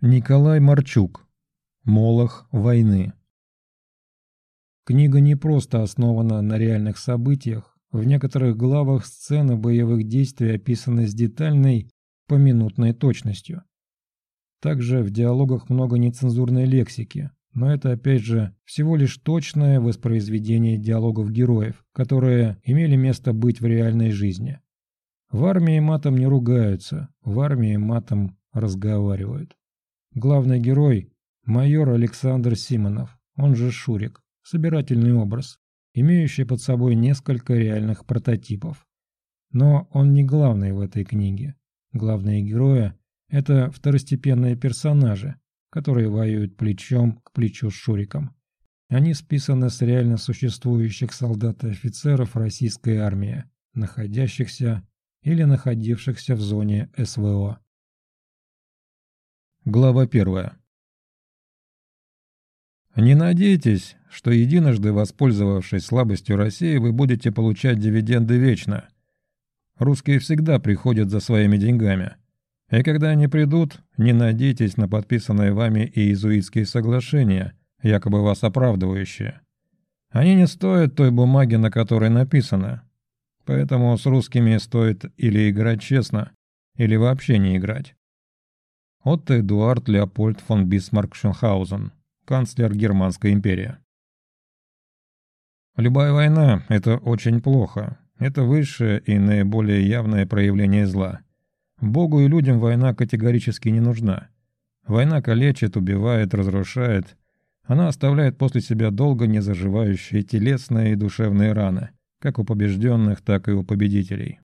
Николай Марчук. Молох войны. Книга не просто основана на реальных событиях, в некоторых главах сцены боевых действий описаны с детальной, поминутной точностью. Также в диалогах много нецензурной лексики, но это опять же всего лишь точное воспроизведение диалогов героев, которые имели место быть в реальной жизни. В армии матом не ругаются, в армии матом разговаривают. Главный герой – майор Александр Симонов, он же Шурик, собирательный образ, имеющий под собой несколько реальных прототипов. Но он не главный в этой книге. Главные герои – это второстепенные персонажи, которые воюют плечом к плечу с Шуриком. Они списаны с реально существующих солдат и офицеров российской армии, находящихся или находившихся в зоне СВО. Глава первая. Не надейтесь, что единожды воспользовавшись слабостью России, вы будете получать дивиденды вечно. Русские всегда приходят за своими деньгами. И когда они придут, не надейтесь на подписанные вами иезуитские соглашения, якобы вас оправдывающие. Они не стоят той бумаги, на которой написано. Поэтому с русскими стоит или играть честно, или вообще не играть. Отто Эдуард Леопольд фон Бисмарк-Шенхаузен, канцлер Германской империи. Любая война – это очень плохо. Это высшее и наиболее явное проявление зла. Богу и людям война категорически не нужна. Война калечит, убивает, разрушает. Она оставляет после себя долго не заживающие телесные и душевные раны, как у побежденных, так и у победителей.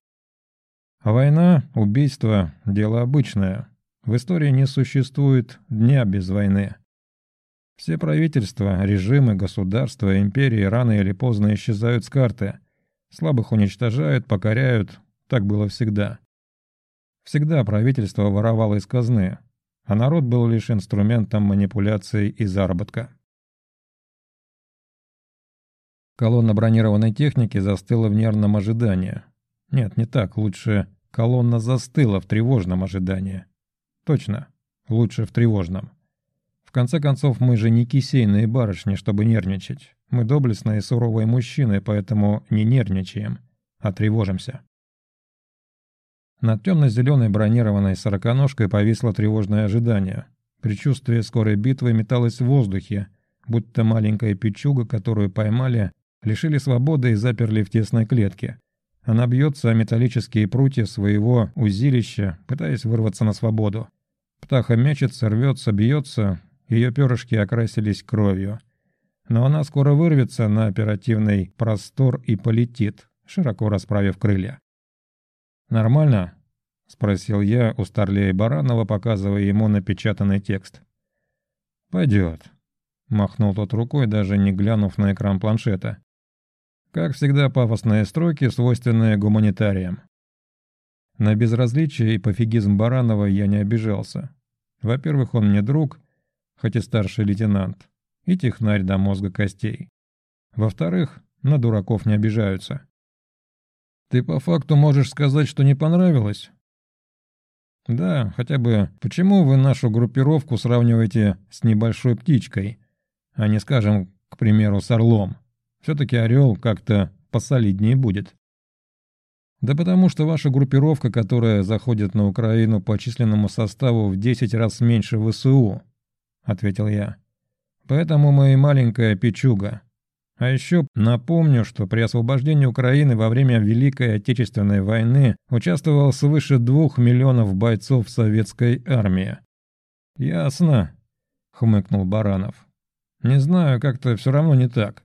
А война, убийство – дело обычное – в истории не существует дня без войны. Все правительства, режимы, государства, империи рано или поздно исчезают с карты. Слабых уничтожают, покоряют. Так было всегда. Всегда правительство воровало из казны, а народ был лишь инструментом манипуляции и заработка. Колонна бронированной техники застыла в нервном ожидании. Нет, не так, лучше колонна застыла в тревожном ожидании. Точно. Лучше в тревожном. В конце концов, мы же не кисейные барышни, чтобы нервничать. Мы доблестные и суровые мужчины, поэтому не нервничаем, а тревожимся. Над темно-зеленой бронированной сороконожкой повисло тревожное ожидание. Предчувствие скорой битвы металось в воздухе, будто маленькая печуга, которую поймали, лишили свободы и заперли в тесной клетке. Она бьется о металлические прутья своего узилища, пытаясь вырваться на свободу. Птаха мечется, рвется, бьется, ее перышки окрасились кровью. Но она скоро вырвется на оперативный простор и полетит, широко расправив крылья. «Нормально?» — спросил я у Старлея Баранова, показывая ему напечатанный текст. «Пойдет», — махнул тот рукой, даже не глянув на экран планшета. Как всегда, пафосные строки, свойственные гуманитариям. На безразличие и пофигизм Баранова я не обижался. Во-первых, он мне друг, хоть и старший лейтенант, и технарь до мозга костей. Во-вторых, на дураков не обижаются. Ты по факту можешь сказать, что не понравилось? Да, хотя бы почему вы нашу группировку сравниваете с небольшой птичкой, а не, скажем, к примеру, с орлом? Все-таки орел как-то посолиднее будет. Да потому что ваша группировка, которая заходит на Украину по численному составу в 10 раз меньше ВСУ, ответил я. Поэтому мы и маленькая печуга. А еще напомню, что при освобождении Украины во время Великой Отечественной войны участвовал свыше двух миллионов бойцов советской армии. «Ясно», — хмыкнул Баранов. «Не знаю, как-то все равно не так.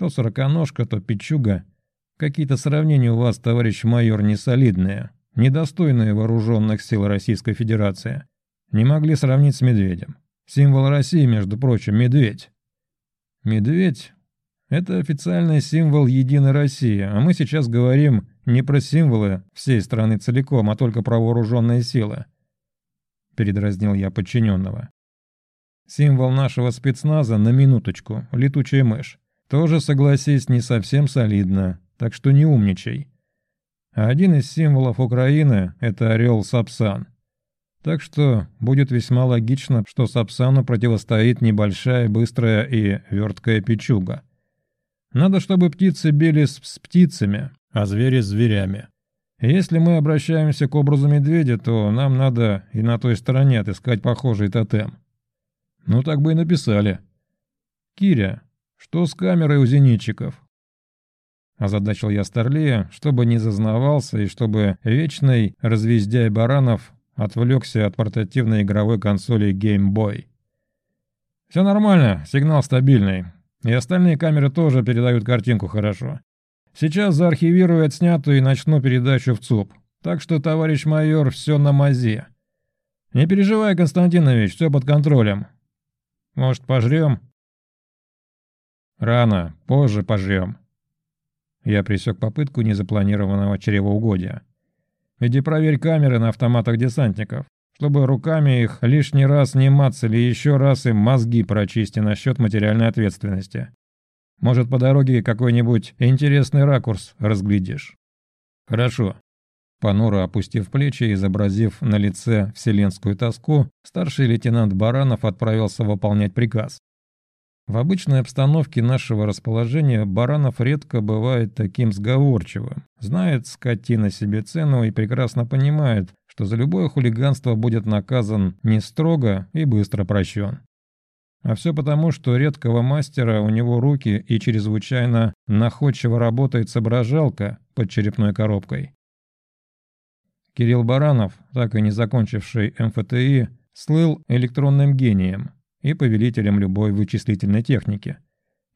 То сороконожка, то печуга, Какие-то сравнения у вас, товарищ майор, несолидные, недостойные вооруженных сил Российской Федерации. Не могли сравнить с медведем. Символ России, между прочим, медведь. Медведь – это официальный символ Единой России, а мы сейчас говорим не про символы всей страны целиком, а только про вооруженные силы. Передразнил я подчиненного. Символ нашего спецназа на минуточку, летучая мышь. Тоже, согласись, не совсем солидно, так что не умничай. А один из символов Украины – это орел Сапсан. Так что будет весьма логично, что Сапсану противостоит небольшая, быстрая и верткая печуга. Надо, чтобы птицы бились с птицами, а звери с зверями. Если мы обращаемся к образу медведя, то нам надо и на той стороне отыскать похожий тотем. Ну так бы и написали. Киря, что с камерой у зенитчиков? Озадачил я Старлея, чтобы не зазнавался и чтобы вечный развездяй баранов отвлекся от портативной игровой консоли Game Boy. «Все нормально, сигнал стабильный. И остальные камеры тоже передают картинку хорошо. Сейчас заархивирую отснятую и начну передачу в ЦУП. Так что, товарищ майор, все на мазе. Не переживай, Константинович, все под контролем. Может, пожрем?» «Рано, позже пожрем». Я пресек попытку незапланированного чревоугодия. Иди проверь камеры на автоматах десантников, чтобы руками их лишний раз не мацали еще раз им мозги прочисти насчет материальной ответственности. Может, по дороге какой-нибудь интересный ракурс разглядишь. Хорошо. Понуро опустив плечи и изобразив на лице вселенскую тоску, старший лейтенант Баранов отправился выполнять приказ. В обычной обстановке нашего расположения Баранов редко бывает таким сговорчивым. Знает скотина себе цену и прекрасно понимает, что за любое хулиганство будет наказан не строго и быстро прощен. А все потому, что редкого мастера у него руки и чрезвычайно находчиво работает соображалка под черепной коробкой. Кирилл Баранов, так и не закончивший МФТИ, слыл электронным гением – и повелителем любой вычислительной техники.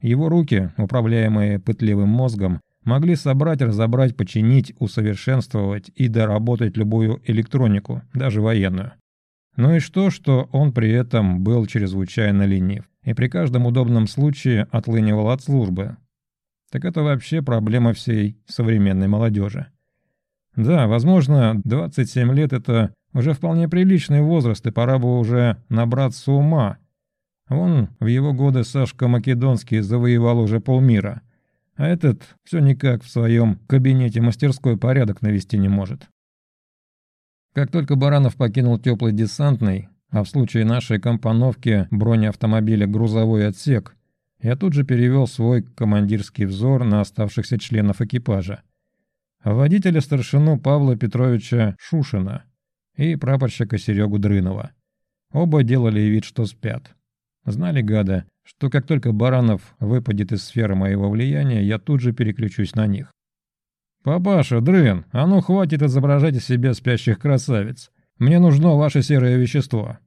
Его руки, управляемые пытливым мозгом, могли собрать, разобрать, починить, усовершенствовать и доработать любую электронику, даже военную. Ну и что, что он при этом был чрезвычайно ленив и при каждом удобном случае отлынивал от службы. Так это вообще проблема всей современной молодежи. Да, возможно, 27 лет – это уже вполне приличный возраст, и пора бы уже набраться ума – Вон в его годы Сашка Македонский завоевал уже полмира, а этот все никак в своем кабинете мастерской порядок навести не может. Как только Баранов покинул теплый десантный, а в случае нашей компоновки бронеавтомобиля грузовой отсек, я тут же перевел свой командирский взор на оставшихся членов экипажа. Водителя старшину Павла Петровича Шушина и прапорщика Серегу Дрынова. Оба делали вид, что спят. Знали гада, что как только Баранов выпадет из сферы моего влияния, я тут же переключусь на них. «Папаша, Дрын, а ну хватит изображать из себя спящих красавиц. Мне нужно ваше серое вещество».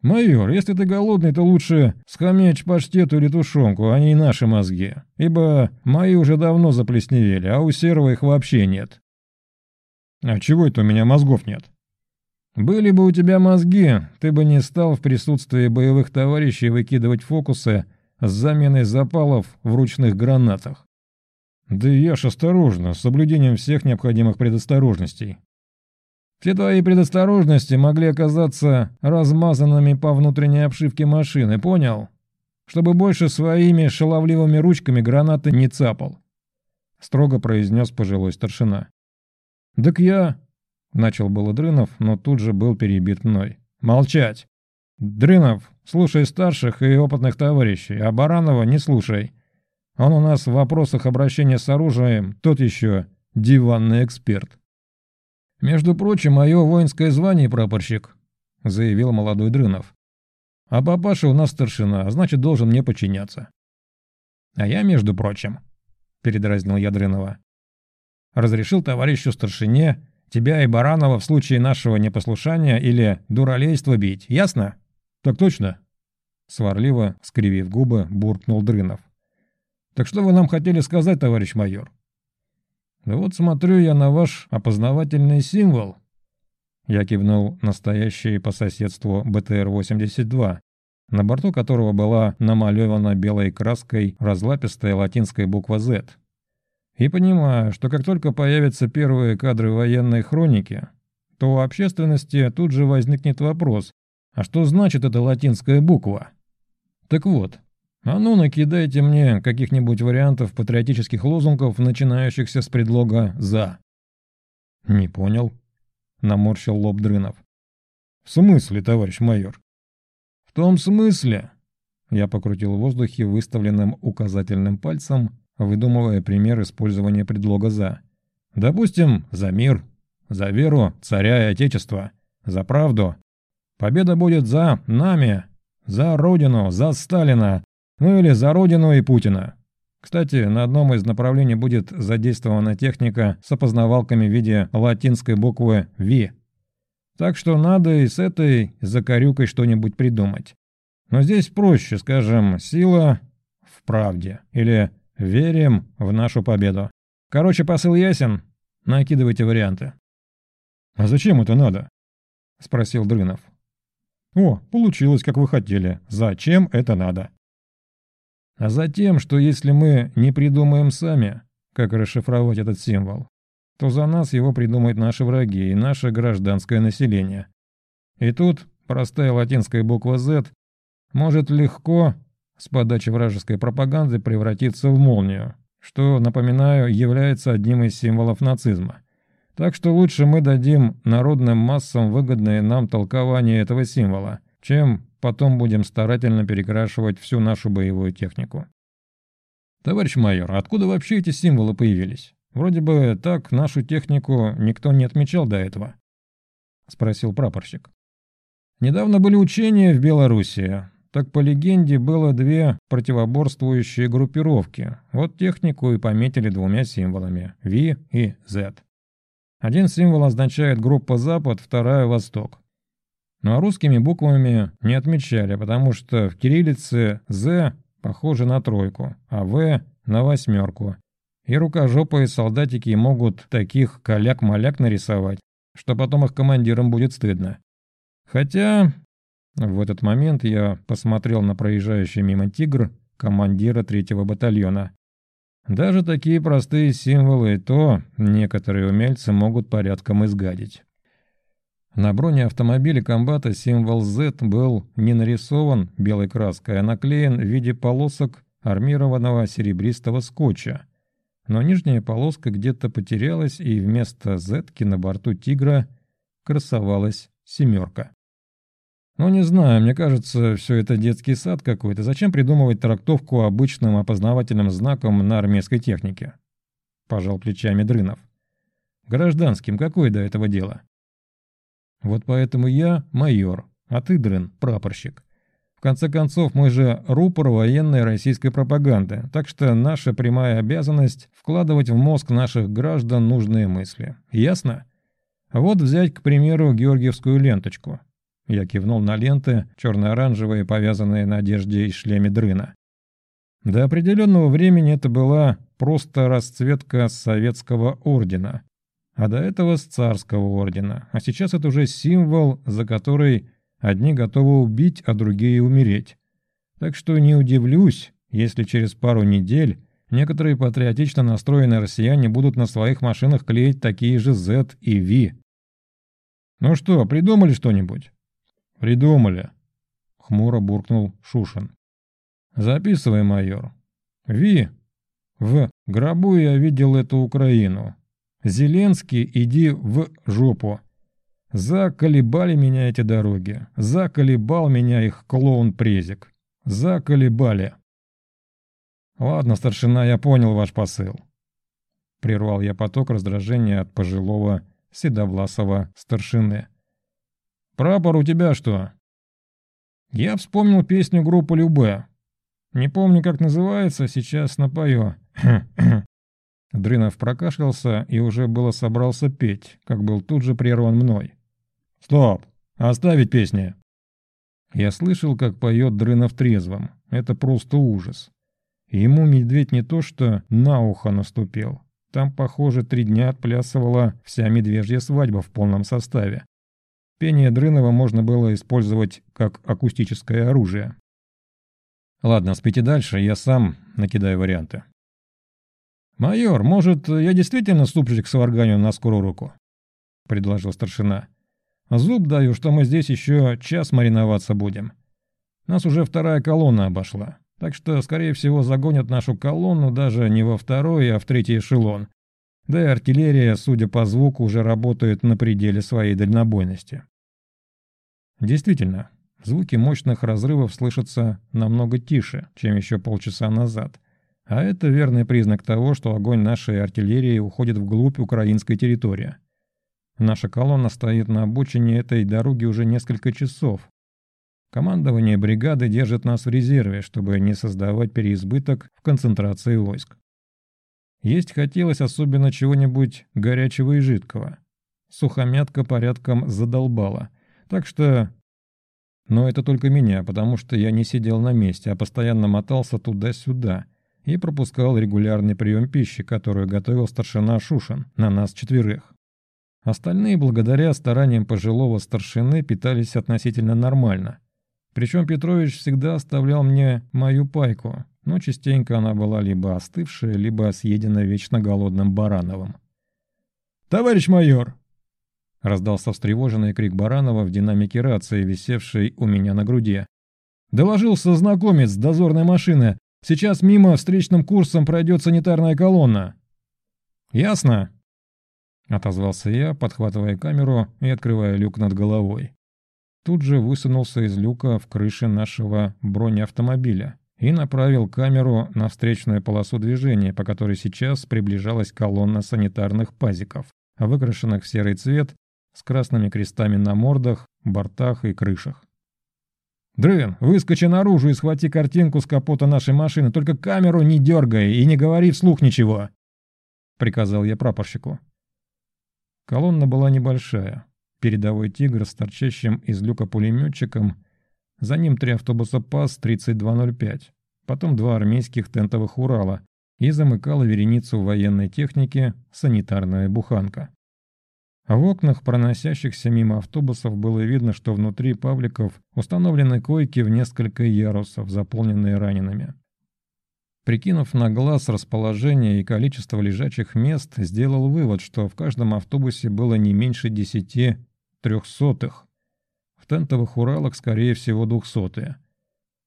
«Майор, если ты голодный, то лучше схомячь паштету или тушенку, а не наши мозги, ибо мои уже давно заплесневели, а у серого их вообще нет». «А чего это у меня мозгов нет?» Были бы у тебя мозги, ты бы не стал в присутствии боевых товарищей выкидывать фокусы с заменой запалов в ручных гранатах. Да я ж осторожно, с соблюдением всех необходимых предосторожностей. Все твои предосторожности могли оказаться размазанными по внутренней обшивке машины, понял? Чтобы больше своими шаловливыми ручками гранаты не цапал. Строго произнес пожилой старшина. «Так я...» Начал было Дрынов, но тут же был перебит мной. «Молчать! Дрынов, слушай старших и опытных товарищей, а Баранова не слушай. Он у нас в вопросах обращения с оружием тот еще диванный эксперт». «Между прочим, мое воинское звание прапорщик», — заявил молодой Дрынов. «А папаша у нас старшина, а значит, должен мне подчиняться». «А я, между прочим», — передразнил я Дрынова, — «разрешил товарищу старшине Тебя и Баранова в случае нашего непослушания или дуралейства бить, ясно?» «Так точно». Сварливо, скривив губы, буркнул Дрынов. «Так что вы нам хотели сказать, товарищ майор?» «Да вот смотрю я на ваш опознавательный символ». Я кивнул настоящий по соседству БТР-82, на борту которого была намалевана белой краской разлапистая латинская буква «Z», и понимаю, что как только появятся первые кадры военной хроники, то у общественности тут же возникнет вопрос, а что значит эта латинская буква? Так вот, а ну накидайте мне каких-нибудь вариантов патриотических лозунгов, начинающихся с предлога «за». «Не понял», — наморщил лоб Дрынов. «В смысле, товарищ майор?» «В том смысле...» Я покрутил в воздухе выставленным указательным пальцем, выдумывая пример использования предлога «за». «Допустим, за мир, за веру царя и отечества, за правду. Победа будет за нами, за Родину, за Сталина, ну или за Родину и Путина. Кстати, на одном из направлений будет задействована техника с опознавалками в виде латинской буквы «Ви». Так что надо и с этой закорюкой что-нибудь придумать. Но здесь проще, скажем, сила в правде или верим в нашу победу. Короче, посыл ясен? Накидывайте варианты. «А зачем это надо?» – спросил Дрынов. «О, получилось, как вы хотели. Зачем это надо?» А затем, что если мы не придумаем сами, как расшифровать этот символ, то за нас его придумают наши враги и наше гражданское население. И тут простая латинская буква Z может легко с подачи вражеской пропаганды превратиться в молнию, что, напоминаю, является одним из символов нацизма. Так что лучше мы дадим народным массам выгодное нам толкование этого символа, чем потом будем старательно перекрашивать всю нашу боевую технику. Товарищ майор, откуда вообще эти символы появились? Вроде бы так нашу технику никто не отмечал до этого. Спросил прапорщик. Недавно были учения в Белоруссии. Так по легенде было две противоборствующие группировки. Вот технику и пометили двумя символами – V и Z. Один символ означает группа Запад, вторая – Восток. Ну а русскими буквами не отмечали, потому что в кириллице «З» похоже на тройку, а «В» — на восьмерку. И рукожопые солдатики могут таких каляк-маляк нарисовать, что потом их командирам будет стыдно. Хотя в этот момент я посмотрел на проезжающий мимо «Тигр» командира третьего батальона. Даже такие простые символы то некоторые умельцы могут порядком изгадить. На броне автомобиля комбата символ Z был не нарисован белой краской, а наклеен в виде полосок армированного серебристого скотча. Но нижняя полоска где-то потерялась, и вместо z на борту «Тигра» красовалась семерка. Ну, не знаю, мне кажется, все это детский сад какой-то. Зачем придумывать трактовку обычным опознавательным знаком на армейской технике? Пожал плечами Дрынов. Гражданским какое до этого дело? Вот поэтому я майор, а ты, Дрын, прапорщик. В конце концов, мы же рупор военной российской пропаганды, так что наша прямая обязанность – вкладывать в мозг наших граждан нужные мысли. Ясно? Вот взять, к примеру, георгиевскую ленточку. Я кивнул на ленты, черно-оранжевые, повязанные на одежде и шлеме дрына. До определенного времени это была просто расцветка советского ордена, а до этого с царского ордена, а сейчас это уже символ, за который одни готовы убить, а другие умереть. Так что не удивлюсь, если через пару недель некоторые патриотично настроенные россияне будут на своих машинах клеить такие же Z и V. «Ну что, придумали что-нибудь?» «Придумали», — хмуро буркнул Шушин. «Записывай, майор. Ви, в гробу я видел эту Украину. Зеленский, иди в жопу. Заколебали меня эти дороги. Заколебал меня их клоун-презик. Заколебали. Ладно, старшина, я понял ваш посыл. Прервал я поток раздражения от пожилого седовласого старшины. «Прапор у тебя что?» Я вспомнил песню группы Любе. Не помню, как называется, сейчас напою. Дрынов прокашлялся и уже было собрался петь, как был тут же прерван мной. «Стоп! Оставить песни!» Я слышал, как поет Дрынов трезвым. Это просто ужас. Ему медведь не то что на ухо наступил. Там, похоже, три дня отплясывала вся медвежья свадьба в полном составе. Пение Дрынова можно было использовать как акустическое оружие. Ладно, спите дальше, я сам накидаю варианты. «Майор, может, я действительно супчик сварганю на скорую руку?» — предложил старшина. «Зуб даю, что мы здесь еще час мариноваться будем. Нас уже вторая колонна обошла, так что, скорее всего, загонят нашу колонну даже не во второй, а в третий эшелон. Да и артиллерия, судя по звуку, уже работает на пределе своей дальнобойности». Действительно, звуки мощных разрывов слышатся намного тише, чем еще полчаса назад. А это верный признак того, что огонь нашей артиллерии уходит вглубь украинской территории. Наша колонна стоит на обочине этой дороги уже несколько часов. Командование бригады держит нас в резерве, чтобы не создавать переизбыток в концентрации войск. Есть хотелось особенно чего-нибудь горячего и жидкого. Сухомятка порядком задолбала. Так что... Но это только меня, потому что я не сидел на месте, а постоянно мотался туда-сюда и пропускал регулярный прием пищи, которую готовил старшина Шушин на нас четверых. Остальные, благодаря стараниям пожилого старшины, питались относительно нормально. Причем Петрович всегда оставлял мне мою пайку, но частенько она была либо остывшая, либо съедена вечно голодным Барановым. «Товарищ майор!» Раздался встревоженный крик Баранова в динамике рации, висевшей у меня на груди. «Доложился знакомец с дозорной машины. Сейчас мимо встречным курсом пройдет санитарная колонна». «Ясно», — отозвался я, подхватывая камеру и открывая люк над головой. Тут же высунулся из люка в крыше нашего бронеавтомобиля и направил камеру на встречную полосу движения, по которой сейчас приближалась колонна санитарных пазиков, выкрашенных в серый цвет с красными крестами на мордах, бортах и крышах. «Дрын, выскочи наружу и схвати картинку с капота нашей машины, только камеру не дергай и не говори вслух ничего!» — приказал я прапорщику. Колонна была небольшая. Передовой «Тигр» с торчащим из люка пулеметчиком, за ним три автобуса ПАЗ-3205, потом два армейских тентовых «Урала» и замыкала вереницу военной техники санитарная буханка. В окнах проносящихся мимо автобусов было видно, что внутри павликов установлены койки в несколько ярусов, заполненные ранеными. Прикинув на глаз расположение и количество лежачих мест, сделал вывод, что в каждом автобусе было не меньше десяти трехсотых. В тентовых Уралах, скорее всего, двухсотые.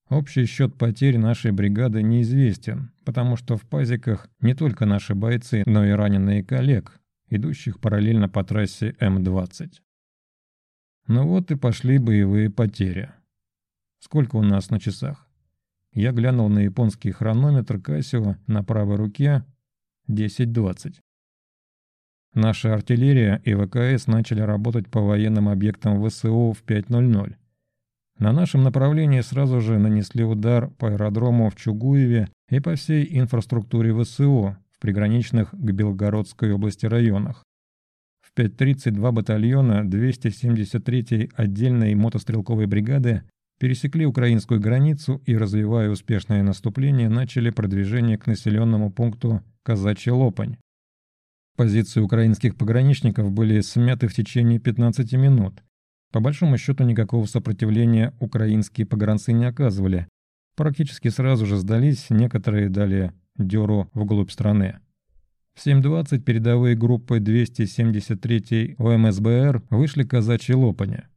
Общий счет потерь нашей бригады неизвестен, потому что в пазиках не только наши бойцы, но и раненые коллег, идущих параллельно по трассе М-20. Ну вот и пошли боевые потери. Сколько у нас на часах? Я глянул на японский хронометр Casio на правой руке 10.20. Наша артиллерия и ВКС начали работать по военным объектам ВСУ в 5.00. На нашем направлении сразу же нанесли удар по аэродрому в Чугуеве и по всей инфраструктуре ВСУ в приграничных к Белгородской области районах. В 5.30 два батальона 273-й отдельной мотострелковой бригады пересекли украинскую границу и, развивая успешное наступление, начали продвижение к населенному пункту Казачья Лопань. Позиции украинских пограничников были смяты в течение 15 минут. По большому счету никакого сопротивления украинские погранцы не оказывали. Практически сразу же сдались, некоторые дали дёру вглубь страны. В 7.20 передовые группы 273-й ОМСБР вышли к Казачьей Лопане.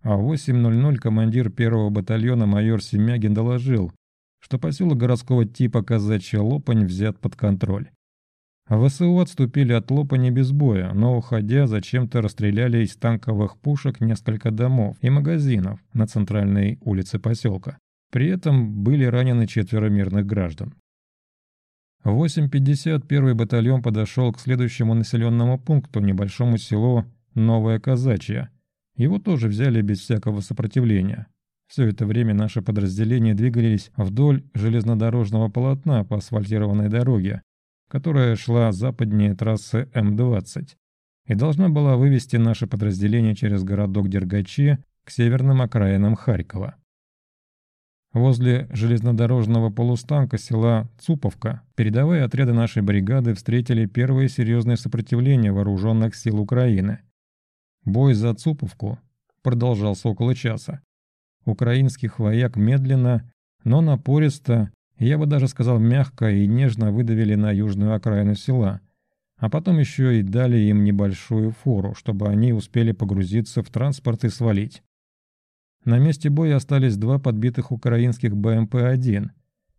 А в 8.00 командир первого батальона майор Семягин доложил, что поселок городского типа Казачья Лопань взят под контроль. ВСУ отступили от Лопани без боя, но, уходя, зачем-то расстреляли из танковых пушек несколько домов и магазинов на центральной улице поселка. При этом были ранены четверо мирных граждан. В 8.50 первый батальон подошел к следующему населенному пункту, небольшому селу Новая Казачья, его тоже взяли без всякого сопротивления. Все это время наши подразделения двигались вдоль железнодорожного полотна по асфальтированной дороге, которая шла западнее трассы М-20 и должна была вывести наше подразделение через городок Дергачи к северным окраинам Харькова. Возле железнодорожного полустанка села Цуповка передовые отряды нашей бригады встретили первое серьезное сопротивление вооруженных сил Украины – Бой за Цуповку продолжался около часа. Украинских вояк медленно, но напористо, я бы даже сказал мягко и нежно выдавили на южную окраину села, а потом еще и дали им небольшую фору, чтобы они успели погрузиться в транспорт и свалить. На месте боя остались два подбитых украинских БМП-1,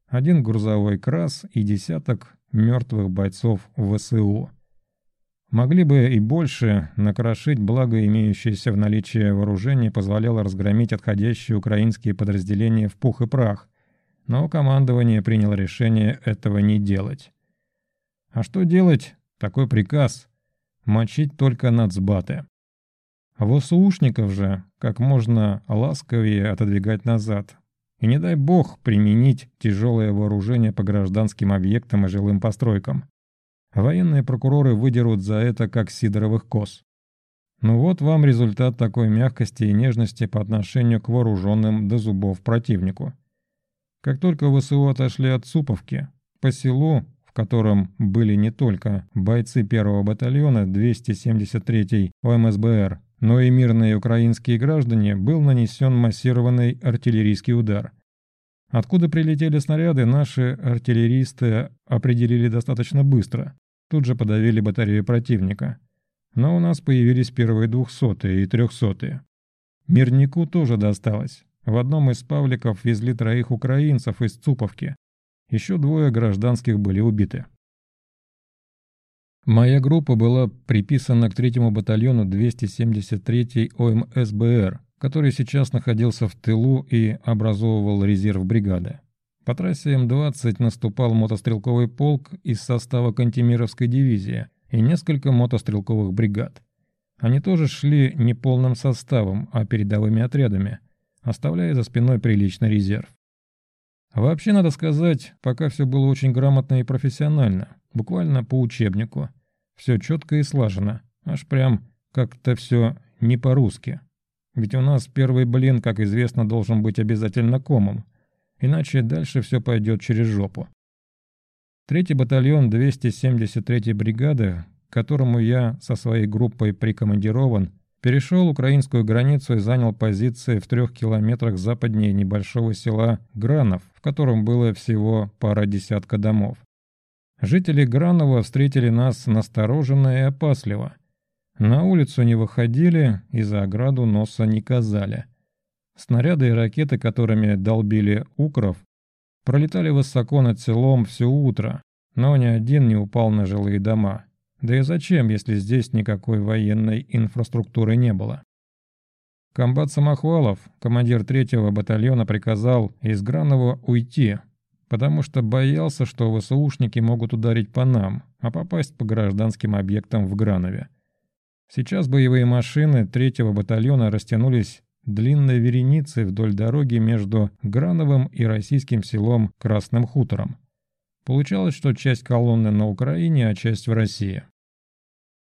один грузовой «Крас» и десяток мертвых бойцов ВСУ. Могли бы и больше накрошить, благо имеющееся в наличии вооружение позволяло разгромить отходящие украинские подразделения в пух и прах, но командование приняло решение этого не делать. А что делать? Такой приказ. Мочить только нацбаты. ВСУшников же как можно ласковее отодвигать назад. И не дай бог применить тяжелое вооружение по гражданским объектам и жилым постройкам. Военные прокуроры выдерут за это как сидоровых коз. Ну вот вам результат такой мягкости и нежности по отношению к вооруженным до зубов противнику. Как только ВСУ отошли от Суповки, по селу, в котором были не только бойцы первого батальона 273-й ОМСБР, но и мирные украинские граждане, был нанесен массированный артиллерийский удар. Откуда прилетели снаряды, наши артиллеристы определили достаточно быстро. Тут же подавили батарею противника. Но у нас появились первые двухсотые и трехсотые. Мирнику тоже досталось. В одном из павликов везли троих украинцев из Цуповки. Еще двое гражданских были убиты. Моя группа была приписана к третьему батальону 273-й ОМСБР, который сейчас находился в тылу и образовывал резерв бригады. По трассе М-20 наступал мотострелковый полк из состава Кантемировской дивизии и несколько мотострелковых бригад. Они тоже шли не полным составом, а передовыми отрядами, оставляя за спиной приличный резерв. Вообще, надо сказать, пока все было очень грамотно и профессионально, буквально по учебнику. Все четко и слажено, аж прям как-то все не по-русски. Ведь у нас первый блин, как известно, должен быть обязательно комом, иначе дальше все пойдет через жопу. Третий батальон 273-й бригады, к которому я со своей группой прикомандирован, Перешел украинскую границу и занял позиции в трех километрах западнее небольшого села Гранов, в котором было всего пара десятка домов. Жители Гранова встретили нас настороженно и опасливо. На улицу не выходили и за ограду носа не казали. Снаряды и ракеты, которыми долбили укров, пролетали высоко над селом все утро, но ни один не упал на жилые дома. Да и зачем, если здесь никакой военной инфраструктуры не было? Комбат Самохвалов, командир третьего батальона, приказал из Гранова уйти, потому что боялся, что ВСУшники могут ударить по нам, а попасть по гражданским объектам в Гранове. Сейчас боевые машины третьего батальона растянулись длинной вереницей вдоль дороги между Грановым и российским селом Красным Хутором. Получалось, что часть колонны на Украине, а часть в России.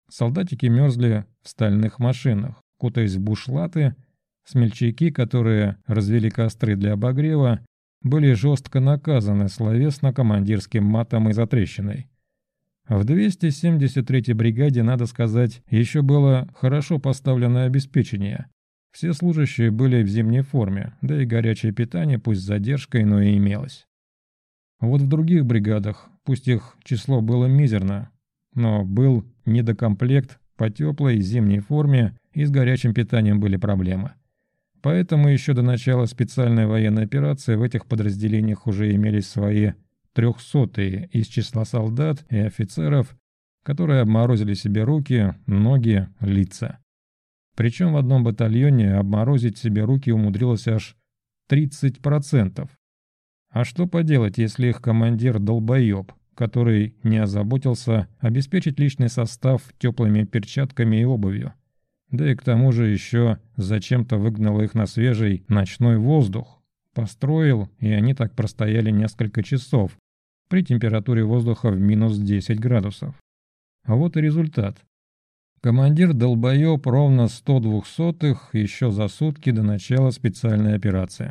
Солдатики мерзли в стальных машинах, кутаясь в бушлаты, смельчаки, которые развели костры для обогрева, были жестко наказаны словесно командирским матом и затрещиной. В 273-й бригаде, надо сказать, еще было хорошо поставленное обеспечение. Все служащие были в зимней форме, да и горячее питание, пусть с задержкой, но и имелось. Вот в других бригадах, пусть их число было мизерно, но был недокомплект по теплой зимней форме и с горячим питанием были проблемы. Поэтому еще до начала специальной военной операции в этих подразделениях уже имелись свои трехсотые из числа солдат и офицеров, которые обморозили себе руки, ноги, лица. Причем в одном батальоне обморозить себе руки умудрилось аж 30%. А что поделать, если их командир долбоеб? Который не озаботился обеспечить личный состав теплыми перчатками и обувью. Да и к тому же еще зачем-то выгнал их на свежий ночной воздух. Построил, и они так простояли несколько часов при температуре воздуха в минус 10 градусов. А вот и результат. Командир долбоеб ровно 100 двухсотых еще за сутки до начала специальной операции.